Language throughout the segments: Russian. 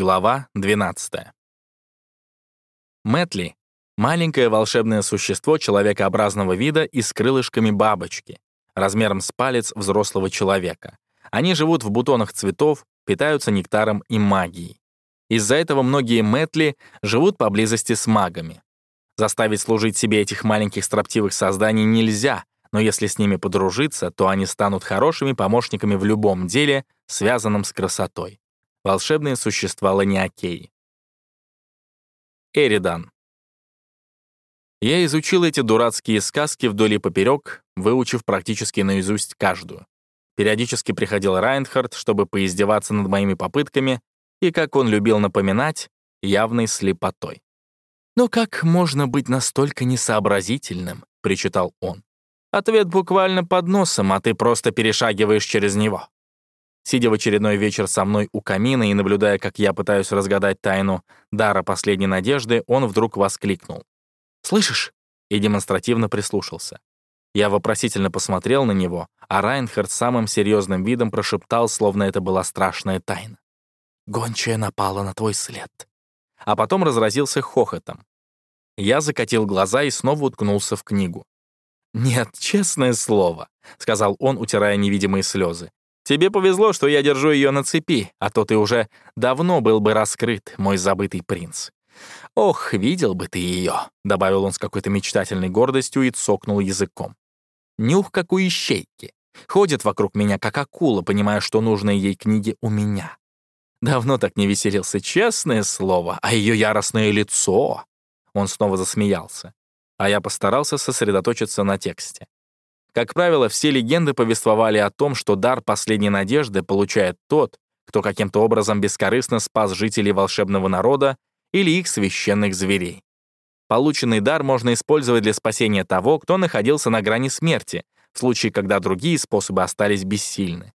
Глава 12. Мэтли — маленькое волшебное существо человекообразного вида и с крылышками бабочки, размером с палец взрослого человека. Они живут в бутонах цветов, питаются нектаром и магией. Из-за этого многие Мэтли живут поблизости с магами. Заставить служить себе этих маленьких строптивых созданий нельзя, но если с ними подружиться, то они станут хорошими помощниками в любом деле, связанном с красотой. Волшебные существа Ланиакеи. Эридан. Я изучил эти дурацкие сказки вдоль и поперек, выучив практически наизусть каждую. Периодически приходил Райнхард, чтобы поиздеваться над моими попытками, и, как он любил напоминать, явной слепотой. «Но как можно быть настолько несообразительным?» — причитал он. «Ответ буквально под носом, а ты просто перешагиваешь через него». Сидя в очередной вечер со мной у камина и наблюдая, как я пытаюсь разгадать тайну дара последней надежды, он вдруг воскликнул. «Слышишь?» и демонстративно прислушался. Я вопросительно посмотрел на него, а Райнхард самым серьезным видом прошептал, словно это была страшная тайна. «Гончая напала на твой след». А потом разразился хохотом. Я закатил глаза и снова уткнулся в книгу. «Нет, честное слово», — сказал он, утирая невидимые слезы. Тебе повезло, что я держу ее на цепи, а то ты уже давно был бы раскрыт, мой забытый принц. Ох, видел бы ты ее, добавил он с какой-то мечтательной гордостью и цокнул языком. Нюх, как у ищейки. Ходит вокруг меня, как акула, понимая, что нужные ей книги у меня. Давно так не веселился, честное слово, а ее яростное лицо. Он снова засмеялся, а я постарался сосредоточиться на тексте. Как правило, все легенды повествовали о том, что дар последней надежды получает тот, кто каким-то образом бескорыстно спас жителей волшебного народа или их священных зверей. Полученный дар можно использовать для спасения того, кто находился на грани смерти, в случае, когда другие способы остались бессильны.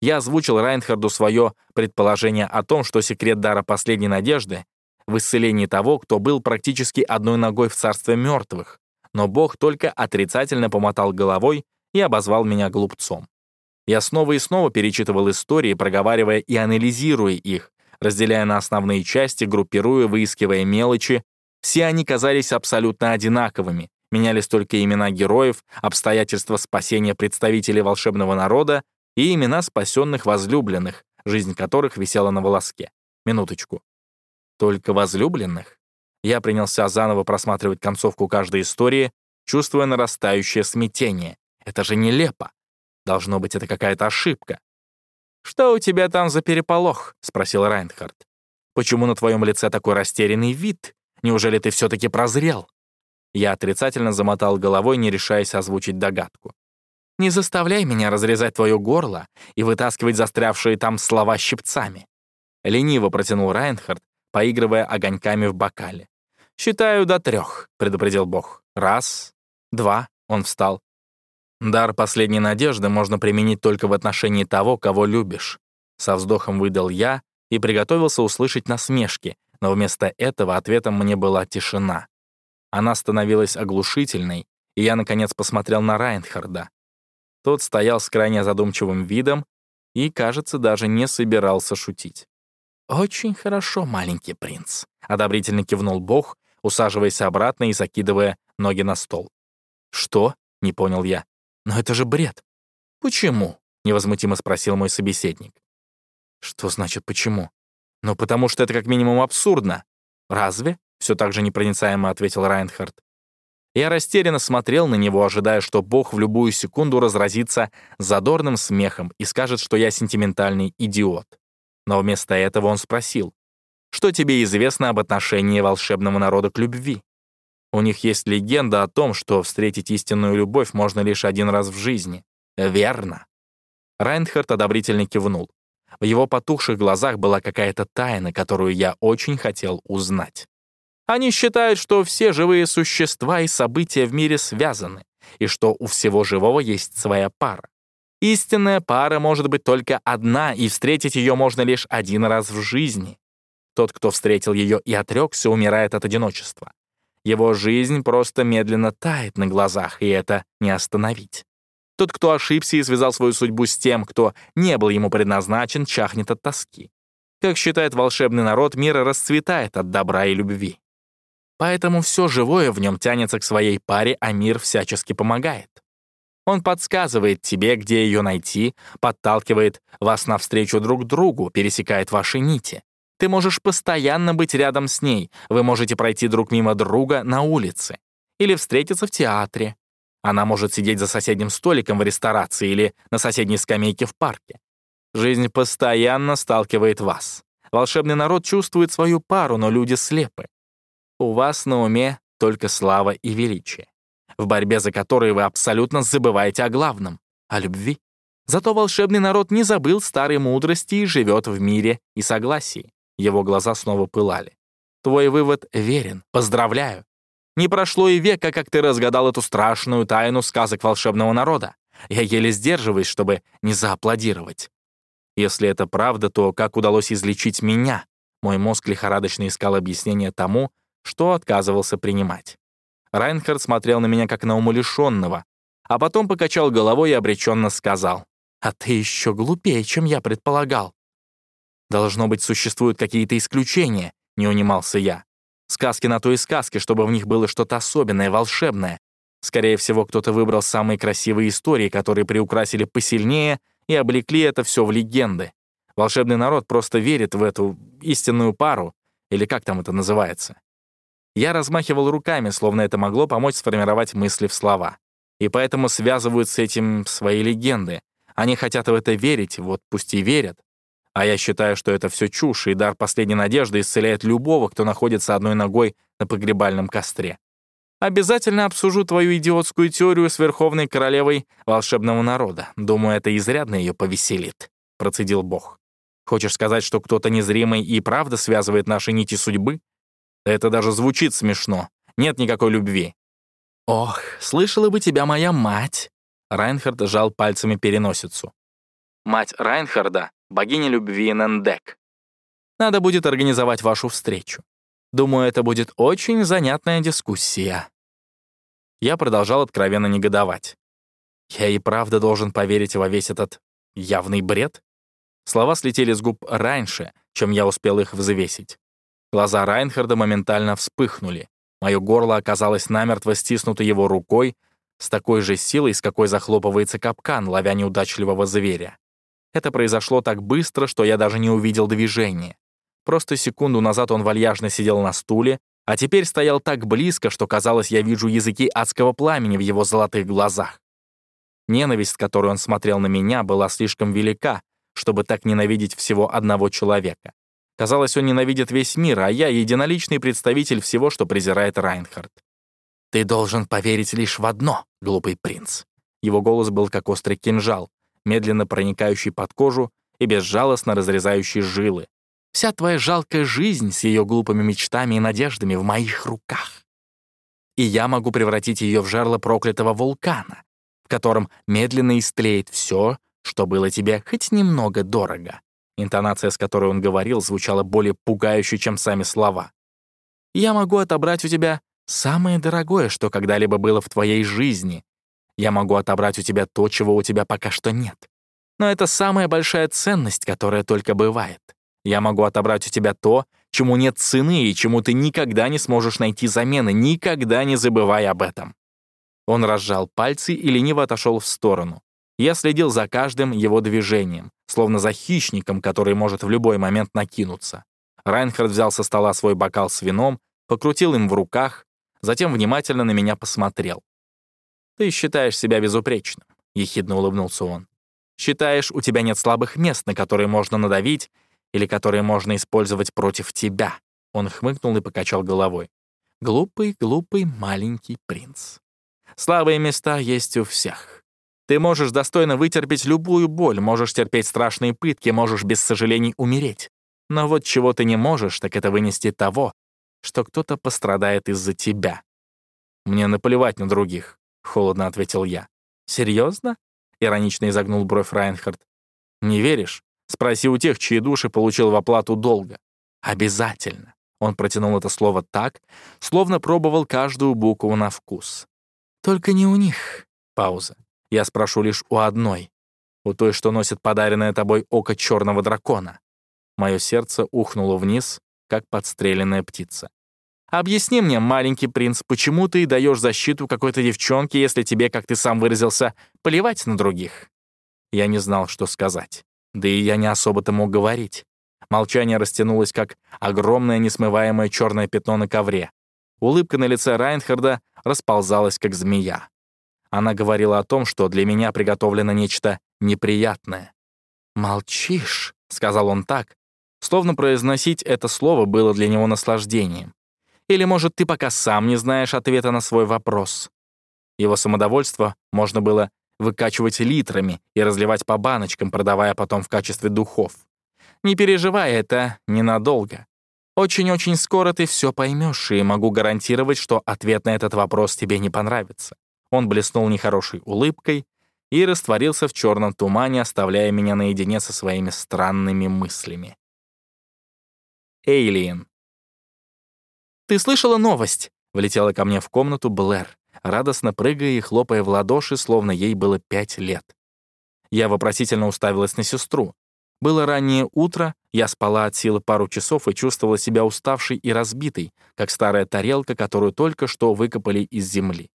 Я озвучил Райнхарду свое предположение о том, что секрет дара последней надежды в исцелении того, кто был практически одной ногой в царстве мертвых, но Бог только отрицательно помотал головой и обозвал меня глупцом. Я снова и снова перечитывал истории, проговаривая и анализируя их, разделяя на основные части, группируя, выискивая мелочи. Все они казались абсолютно одинаковыми, менялись только имена героев, обстоятельства спасения представителей волшебного народа и имена спасенных возлюбленных, жизнь которых висела на волоске. Минуточку. Только возлюбленных? Я принялся заново просматривать концовку каждой истории, чувствуя нарастающее смятение. Это же нелепо. Должно быть, это какая-то ошибка. «Что у тебя там за переполох?» — спросил Райнхард. «Почему на твоем лице такой растерянный вид? Неужели ты все-таки прозрел?» Я отрицательно замотал головой, не решаясь озвучить догадку. «Не заставляй меня разрезать твое горло и вытаскивать застрявшие там слова щипцами». Лениво протянул Райнхард, поигрывая огоньками в бокале. «Считаю до трех», — предупредил Бог. «Раз, два», — он встал. «Дар последней надежды можно применить только в отношении того, кого любишь». Со вздохом выдал я и приготовился услышать насмешки, но вместо этого ответом мне была тишина. Она становилась оглушительной, и я, наконец, посмотрел на Райнхарда. Тот стоял с крайне задумчивым видом и, кажется, даже не собирался шутить. «Очень хорошо, маленький принц», — одобрительно кивнул Бог усаживаясь обратно и закидывая ноги на стол. «Что?» — не понял я. «Но это же бред». «Почему?» — невозмутимо спросил мой собеседник. «Что значит «почему»?» «Ну, потому что это как минимум абсурдно». «Разве?» — все так же непроницаемо ответил Райнхард. Я растерянно смотрел на него, ожидая, что Бог в любую секунду разразится задорным смехом и скажет, что я сентиментальный идиот. Но вместо этого он спросил, что тебе известно об отношении волшебного народа к любви? У них есть легенда о том, что встретить истинную любовь можно лишь один раз в жизни. Верно. Райнхард одобрительно кивнул. В его потухших глазах была какая-то тайна, которую я очень хотел узнать. Они считают, что все живые существа и события в мире связаны, и что у всего живого есть своя пара. Истинная пара может быть только одна, и встретить ее можно лишь один раз в жизни. Тот, кто встретил ее и отрекся, умирает от одиночества. Его жизнь просто медленно тает на глазах, и это не остановить. Тот, кто ошибся и связал свою судьбу с тем, кто не был ему предназначен, чахнет от тоски. Как считает волшебный народ, мир расцветает от добра и любви. Поэтому все живое в нем тянется к своей паре, а мир всячески помогает. Он подсказывает тебе, где ее найти, подталкивает вас навстречу друг другу, пересекает ваши нити. Ты можешь постоянно быть рядом с ней, вы можете пройти друг мимо друга на улице или встретиться в театре. Она может сидеть за соседним столиком в ресторации или на соседней скамейке в парке. Жизнь постоянно сталкивает вас. Волшебный народ чувствует свою пару, но люди слепы. У вас на уме только слава и величие в борьбе за которые вы абсолютно забываете о главном — о любви. Зато волшебный народ не забыл старой мудрости и живет в мире и согласии. Его глаза снова пылали. Твой вывод верен. Поздравляю. Не прошло и века, как ты разгадал эту страшную тайну сказок волшебного народа. Я еле сдерживаюсь, чтобы не зааплодировать. Если это правда, то как удалось излечить меня? Мой мозг лихорадочно искал объяснение тому, что отказывался принимать. Райнхард смотрел на меня как на умалишенного, а потом покачал головой и обреченно сказал, «А ты еще глупее, чем я предполагал». «Должно быть, существуют какие-то исключения», — не унимался я. «Сказки на то и сказки, чтобы в них было что-то особенное, волшебное. Скорее всего, кто-то выбрал самые красивые истории, которые приукрасили посильнее и облекли это все в легенды. Волшебный народ просто верит в эту истинную пару, или как там это называется. Я размахивал руками, словно это могло помочь сформировать мысли в слова. И поэтому связывают с этим свои легенды. Они хотят в это верить, вот пусть и верят. А я считаю, что это все чушь, и дар последней надежды исцеляет любого, кто находится одной ногой на погребальном костре. Обязательно обсужу твою идиотскую теорию с Верховной Королевой волшебного народа. Думаю, это изрядно ее повеселит», — процедил Бог. «Хочешь сказать, что кто-то незримый и правда связывает наши нити судьбы? Это даже звучит смешно. Нет никакой любви. «Ох, слышала бы тебя моя мать!» Райнхард сжал пальцами переносицу. Мать Райнхарда — богиня любви Нендек. Надо будет организовать вашу встречу. Думаю, это будет очень занятная дискуссия. Я продолжал откровенно негодовать. Я и правда должен поверить во весь этот явный бред? Слова слетели с губ раньше, чем я успел их взвесить. Глаза Райнхарда моментально вспыхнули. Мое горло оказалось намертво стиснуто его рукой с такой же силой, с какой захлопывается капкан, ловя неудачливого зверя. Это произошло так быстро, что я даже не увидел движения. Просто секунду назад он вальяжно сидел на стуле, а теперь стоял так близко, что казалось, я вижу языки адского пламени в его золотых глазах. Ненависть, с которой он смотрел на меня, была слишком велика, чтобы так ненавидеть всего одного человека. Казалось, он ненавидит весь мир, а я — единоличный представитель всего, что презирает Райнхард. «Ты должен поверить лишь в одно, глупый принц». Его голос был как острый кинжал, медленно проникающий под кожу и безжалостно разрезающий жилы. Вся твоя жалкая жизнь с ее глупыми мечтами и надеждами в моих руках. И я могу превратить ее в жерло проклятого вулкана, в котором медленно истлеет все, что было тебе хоть немного дорого. Интонация, с которой он говорил, звучала более пугающе, чем сами слова. «Я могу отобрать у тебя самое дорогое, что когда-либо было в твоей жизни. Я могу отобрать у тебя то, чего у тебя пока что нет. Но это самая большая ценность, которая только бывает. Я могу отобрать у тебя то, чему нет цены и чему ты никогда не сможешь найти замены, никогда не забывай об этом». Он разжал пальцы и лениво отошел в сторону. Я следил за каждым его движением, словно за хищником, который может в любой момент накинуться. Райнхард взял со стола свой бокал с вином, покрутил им в руках, затем внимательно на меня посмотрел. «Ты считаешь себя безупречным», — ехидно улыбнулся он. «Считаешь, у тебя нет слабых мест, на которые можно надавить или которые можно использовать против тебя». Он хмыкнул и покачал головой. «Глупый, глупый маленький принц. Слабые места есть у всех. Ты можешь достойно вытерпеть любую боль, можешь терпеть страшные пытки, можешь без сожалений умереть. Но вот чего ты не можешь, так это вынести того, что кто-то пострадает из-за тебя. Мне наплевать на других, — холодно ответил я. Серьезно? иронично изогнул бровь Райнхард. Не веришь? Спроси у тех, чьи души получил в оплату долга. Обязательно. Он протянул это слово так, словно пробовал каждую букву на вкус. Только не у них. Пауза. Я спрошу лишь у одной, у той, что носит подаренное тобой око черного дракона. Мое сердце ухнуло вниз, как подстреленная птица. «Объясни мне, маленький принц, почему ты даешь защиту какой-то девчонке, если тебе, как ты сам выразился, плевать на других?» Я не знал, что сказать. Да и я не особо-то мог говорить. Молчание растянулось, как огромное несмываемое черное пятно на ковре. Улыбка на лице Райнхарда расползалась, как змея. Она говорила о том, что для меня приготовлено нечто неприятное. «Молчишь», — сказал он так, словно произносить это слово было для него наслаждением. Или, может, ты пока сам не знаешь ответа на свой вопрос. Его самодовольство можно было выкачивать литрами и разливать по баночкам, продавая потом в качестве духов. Не переживай, это ненадолго. Очень-очень скоро ты все поймешь, и могу гарантировать, что ответ на этот вопрос тебе не понравится. Он блеснул нехорошей улыбкой и растворился в черном тумане, оставляя меня наедине со своими странными мыслями. Эйлиен. «Ты слышала новость?» — влетела ко мне в комнату Блэр, радостно прыгая и хлопая в ладоши, словно ей было пять лет. Я вопросительно уставилась на сестру. Было раннее утро, я спала от силы пару часов и чувствовала себя уставшей и разбитой, как старая тарелка, которую только что выкопали из земли.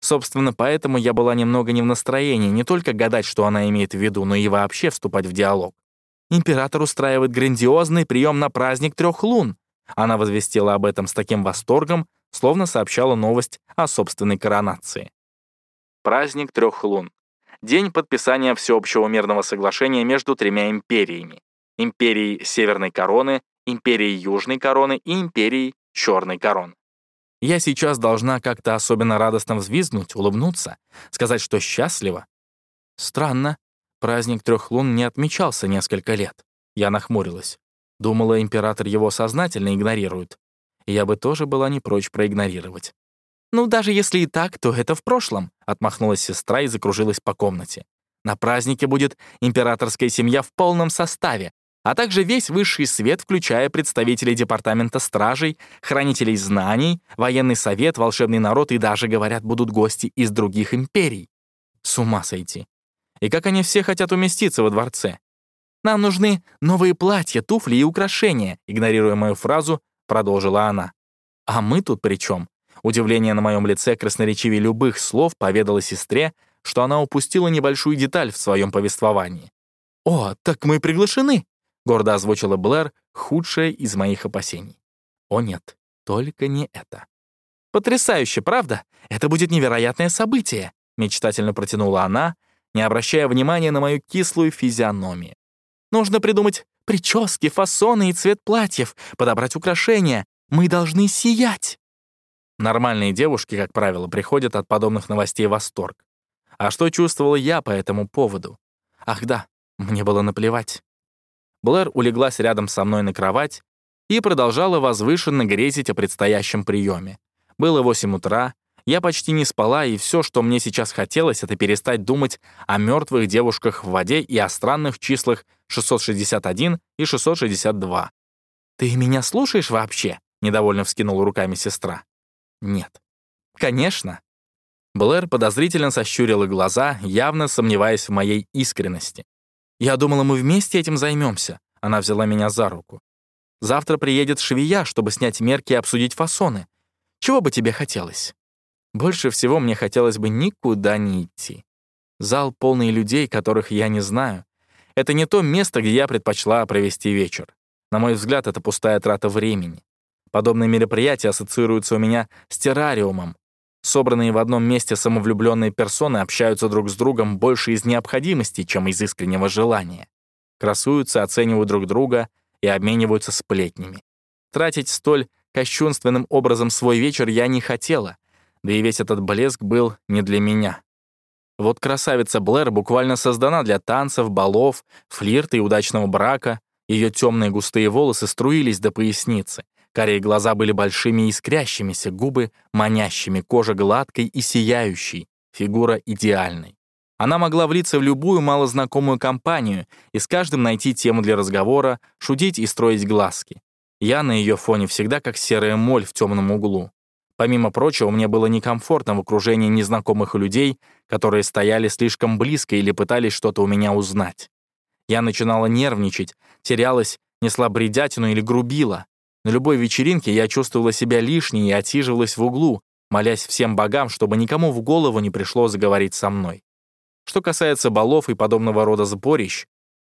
Собственно, поэтому я была немного не в настроении не только гадать, что она имеет в виду, но и вообще вступать в диалог. Император устраивает грандиозный прием на праздник трех лун. Она возвестила об этом с таким восторгом, словно сообщала новость о собственной коронации. Праздник трех лун. День подписания всеобщего мирного соглашения между тремя империями. Империей Северной Короны, Империей Южной Короны и Империей Черной Короны. Я сейчас должна как-то особенно радостно взвизгнуть, улыбнуться, сказать, что счастлива. Странно, Праздник трех лун не отмечался несколько лет. Я нахмурилась. Думала, император его сознательно игнорирует. Я бы тоже была не прочь проигнорировать. «Ну, даже если и так, то это в прошлом», — отмахнулась сестра и закружилась по комнате. «На празднике будет императорская семья в полном составе, а также весь высший свет, включая представителей департамента стражей, хранителей знаний, военный совет, волшебный народ и даже, говорят, будут гости из других империй. С ума сойти. И как они все хотят уместиться во дворце? Нам нужны новые платья, туфли и украшения, игнорируя мою фразу, продолжила она. А мы тут при чем? Удивление на моем лице красноречивее любых слов поведала сестре, что она упустила небольшую деталь в своем повествовании. «О, так мы приглашены!» — гордо озвучила Блэр, худшее из моих опасений. «О нет, только не это». «Потрясающе, правда? Это будет невероятное событие!» — мечтательно протянула она, не обращая внимания на мою кислую физиономию. Нужно придумать прически, фасоны и цвет платьев, подобрать украшения. Мы должны сиять. Нормальные девушки, как правило, приходят от подобных новостей в восторг. А что чувствовала я по этому поводу? Ах да, мне было наплевать. Блэр улеглась рядом со мной на кровать и продолжала возвышенно грезить о предстоящем приеме. Было 8 утра, я почти не спала, и все, что мне сейчас хотелось, это перестать думать о мертвых девушках в воде и о странных числах 661 и 662. «Ты меня слушаешь вообще?» — недовольно вскинула руками сестра. «Нет». «Конечно». Блэр подозрительно сощурила глаза, явно сомневаясь в моей искренности. «Я думала, мы вместе этим займемся. Она взяла меня за руку. «Завтра приедет швея, чтобы снять мерки и обсудить фасоны. Чего бы тебе хотелось?» Больше всего мне хотелось бы никуда не идти. Зал полный людей, которых я не знаю. Это не то место, где я предпочла провести вечер. На мой взгляд, это пустая трата времени. Подобные мероприятия ассоциируются у меня с террариумом. Собранные в одном месте самовлюбленные персоны общаются друг с другом больше из необходимости, чем из искреннего желания. Красуются, оценивают друг друга и обмениваются сплетнями. Тратить столь кощунственным образом свой вечер я не хотела — да и весь этот блеск был не для меня. Вот красавица Блэр буквально создана для танцев, балов, флирта и удачного брака. Ее темные густые волосы струились до поясницы. Карие глаза были большими и искрящимися, губы манящими, кожа гладкой и сияющей, фигура идеальной. Она могла влиться в любую малознакомую компанию и с каждым найти тему для разговора, шутить и строить глазки. Я на ее фоне всегда как серая моль в темном углу. Помимо прочего, мне было некомфортно в окружении незнакомых людей, которые стояли слишком близко или пытались что-то у меня узнать. Я начинала нервничать, терялась несла бредятину или грубила. На любой вечеринке я чувствовала себя лишней и отсиживалась в углу, молясь всем богам, чтобы никому в голову не пришло заговорить со мной. Что касается балов и подобного рода сборищ,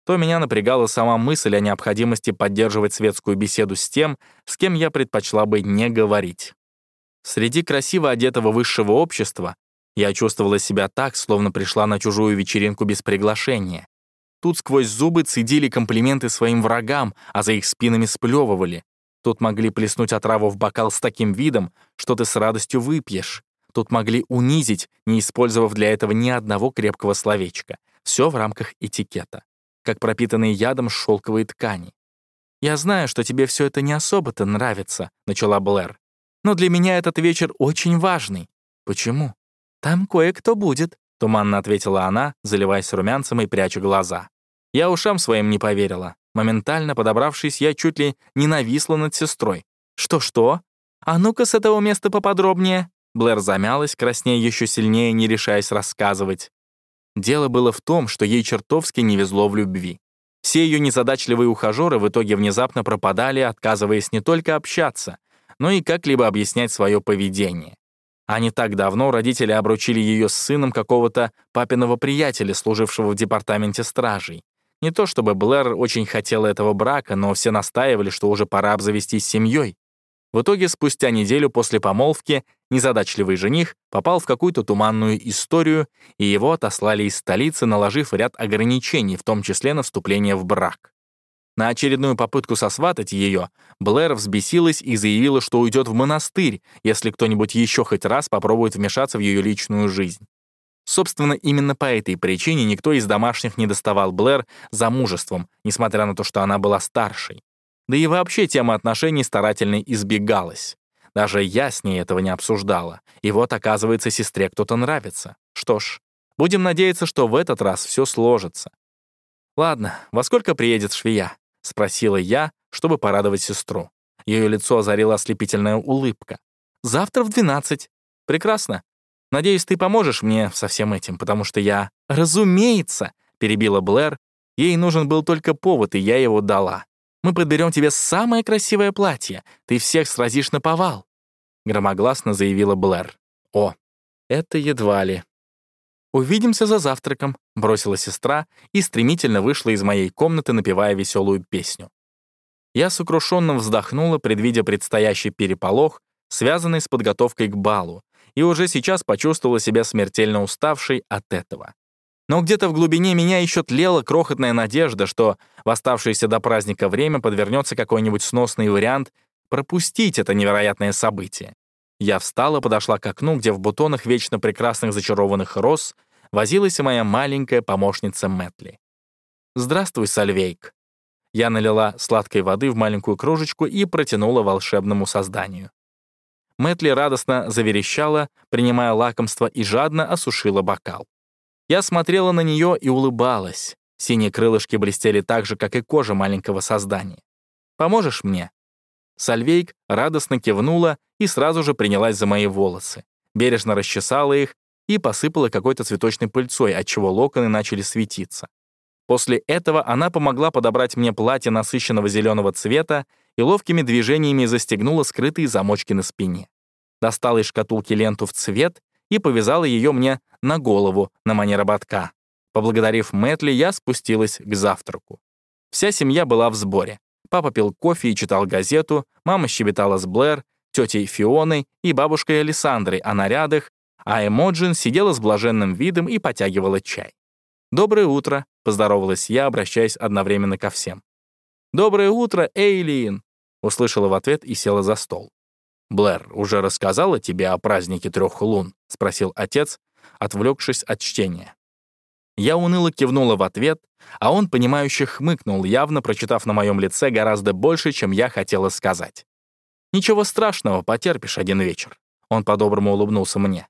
то меня напрягала сама мысль о необходимости поддерживать светскую беседу с тем, с кем я предпочла бы не говорить. Среди красиво одетого высшего общества я чувствовала себя так, словно пришла на чужую вечеринку без приглашения. Тут сквозь зубы цедили комплименты своим врагам, а за их спинами сплевывали. Тут могли плеснуть отраву в бокал с таким видом, что ты с радостью выпьешь. Тут могли унизить, не использовав для этого ни одного крепкого словечка. Все в рамках этикета как пропитанные ядом шелковые ткани. «Я знаю, что тебе все это не особо-то нравится», — начала Блэр. «Но для меня этот вечер очень важный». «Почему?» «Там кое-кто будет», — туманно ответила она, заливаясь румянцем и пряча глаза. Я ушам своим не поверила. Моментально подобравшись, я чуть ли не нависла над сестрой. «Что-что? А ну-ка с этого места поподробнее». Блэр замялась, краснея еще сильнее, не решаясь рассказывать. Дело было в том, что ей чертовски не везло в любви. Все ее незадачливые ухажеры в итоге внезапно пропадали, отказываясь не только общаться, но и как-либо объяснять свое поведение. А не так давно родители обручили ее с сыном какого-то папиного приятеля, служившего в департаменте стражей. Не то чтобы Блэр очень хотела этого брака, но все настаивали, что уже пора обзавестись семьей. В итоге, спустя неделю после помолвки, незадачливый жених попал в какую-то туманную историю, и его отослали из столицы, наложив ряд ограничений, в том числе на вступление в брак. На очередную попытку сосватать ее, Блэр взбесилась и заявила, что уйдет в монастырь, если кто-нибудь еще хоть раз попробует вмешаться в ее личную жизнь. Собственно, именно по этой причине никто из домашних не доставал Блэр замужеством, несмотря на то, что она была старшей. Да и вообще тема отношений старательно избегалась. Даже я с ней этого не обсуждала. И вот, оказывается, сестре кто-то нравится. Что ж, будем надеяться, что в этот раз все сложится. «Ладно, во сколько приедет швея?» — спросила я, чтобы порадовать сестру. Ее лицо озарила ослепительная улыбка. «Завтра в двенадцать. Прекрасно. Надеюсь, ты поможешь мне со всем этим, потому что я...» «Разумеется!» — перебила Блэр. Ей нужен был только повод, и я его дала. Мы подберем тебе самое красивое платье. Ты всех сразишь на повал», — громогласно заявила Блэр. «О, это едва ли». «Увидимся за завтраком», — бросила сестра и стремительно вышла из моей комнаты, напевая веселую песню. Я сокрушенно вздохнула, предвидя предстоящий переполох, связанный с подготовкой к балу, и уже сейчас почувствовала себя смертельно уставшей от этого. Но где-то в глубине меня еще тлела крохотная надежда, что в оставшееся до праздника время подвернется какой-нибудь сносный вариант пропустить это невероятное событие. Я встала, подошла к окну, где в бутонах вечно прекрасных зачарованных роз возилась моя маленькая помощница Мэтли. «Здравствуй, Сальвейк». Я налила сладкой воды в маленькую кружечку и протянула волшебному созданию. Мэтли радостно заверещала, принимая лакомство, и жадно осушила бокал. Я смотрела на нее и улыбалась. Синие крылышки блестели так же, как и кожа маленького создания. «Поможешь мне?» Сальвейк радостно кивнула и сразу же принялась за мои волосы. Бережно расчесала их и посыпала какой-то цветочной пыльцой, отчего локоны начали светиться. После этого она помогла подобрать мне платье насыщенного зеленого цвета и ловкими движениями застегнула скрытые замочки на спине. Достала из шкатулки ленту в цвет и повязала ее мне на голову на манер ободка. Поблагодарив Мэтли, я спустилась к завтраку. Вся семья была в сборе. Папа пил кофе и читал газету, мама щебетала с Блэр, тетей Фионой и бабушкой Александрой о нарядах, а Эмоджин сидела с блаженным видом и потягивала чай. «Доброе утро», — поздоровалась я, обращаясь одновременно ко всем. «Доброе утро, Эйлин!» — услышала в ответ и села за стол. «Блэр уже рассказала тебе о празднике трех лун?» — спросил отец, отвлекшись от чтения. Я уныло кивнула в ответ, а он, понимающе хмыкнул, явно прочитав на моем лице гораздо больше, чем я хотела сказать. «Ничего страшного, потерпишь один вечер». Он по-доброму улыбнулся мне.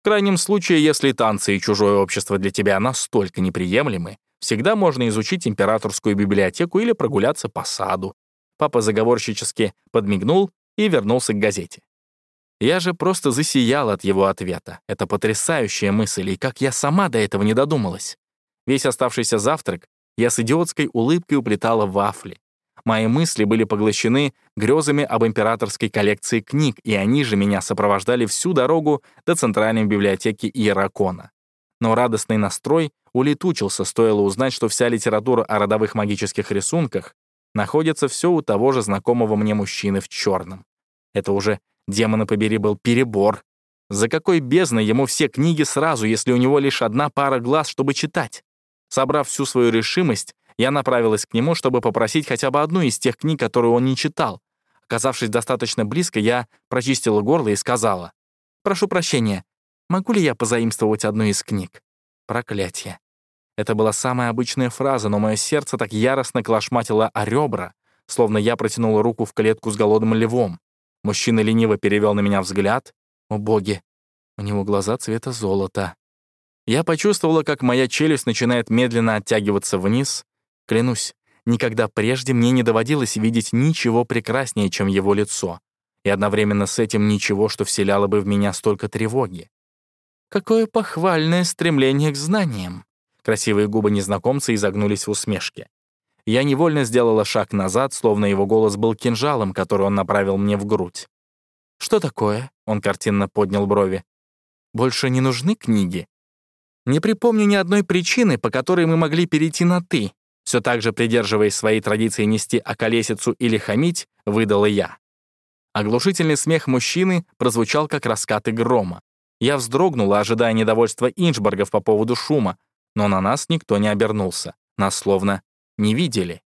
«В крайнем случае, если танцы и чужое общество для тебя настолько неприемлемы, всегда можно изучить императорскую библиотеку или прогуляться по саду». Папа заговорщически подмигнул и вернулся к газете. Я же просто засиял от его ответа. Это потрясающая мысль, и как я сама до этого не додумалась. Весь оставшийся завтрак я с идиотской улыбкой уплетала вафли. Мои мысли были поглощены грезами об императорской коллекции книг, и они же меня сопровождали всю дорогу до центральной библиотеки Иеракона. Но радостный настрой улетучился, стоило узнать, что вся литература о родовых магических рисунках находится все у того же знакомого мне мужчины в черном. Это уже, демона побери, был перебор. За какой бездной ему все книги сразу, если у него лишь одна пара глаз, чтобы читать? Собрав всю свою решимость, я направилась к нему, чтобы попросить хотя бы одну из тех книг, которые он не читал. Оказавшись достаточно близко, я прочистила горло и сказала, «Прошу прощения, могу ли я позаимствовать одну из книг?» Проклятие. Это была самая обычная фраза, но мое сердце так яростно клашматило о ребра, словно я протянула руку в клетку с голодным львом. Мужчина лениво перевел на меня взгляд. О боги, у него глаза цвета золота. Я почувствовала, как моя челюсть начинает медленно оттягиваться вниз. Клянусь, никогда прежде мне не доводилось видеть ничего прекраснее, чем его лицо, и одновременно с этим ничего, что вселяло бы в меня столько тревоги. Какое похвальное стремление к знаниям. Красивые губы незнакомца изогнулись в усмешке. Я невольно сделала шаг назад, словно его голос был кинжалом, который он направил мне в грудь. «Что такое?» — он картинно поднял брови. «Больше не нужны книги?» Не припомню ни одной причины, по которой мы могли перейти на «ты», все так же придерживаясь своей традиции нести околесицу или хамить, выдала я. Оглушительный смех мужчины прозвучал как раскаты грома. Я вздрогнула, ожидая недовольства Инчборгов по поводу шума, но на нас никто не обернулся. Нас словно не видели.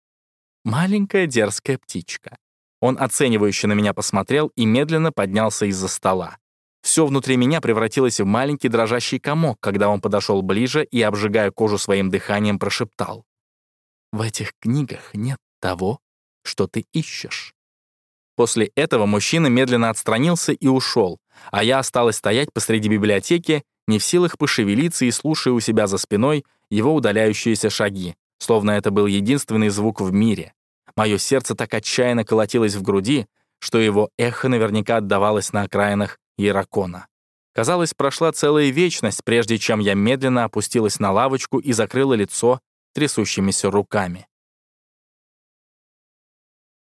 Маленькая дерзкая птичка. Он оценивающе на меня посмотрел и медленно поднялся из-за стола. Все внутри меня превратилось в маленький дрожащий комок, когда он подошел ближе и, обжигая кожу своим дыханием, прошептал. «В этих книгах нет того, что ты ищешь». После этого мужчина медленно отстранился и ушел, а я осталась стоять посреди библиотеки, не в силах пошевелиться и слушая у себя за спиной его удаляющиеся шаги, словно это был единственный звук в мире. Мое сердце так отчаянно колотилось в груди, что его эхо наверняка отдавалось на окраинах Иракона. Казалось, прошла целая вечность, прежде чем я медленно опустилась на лавочку и закрыла лицо трясущимися руками.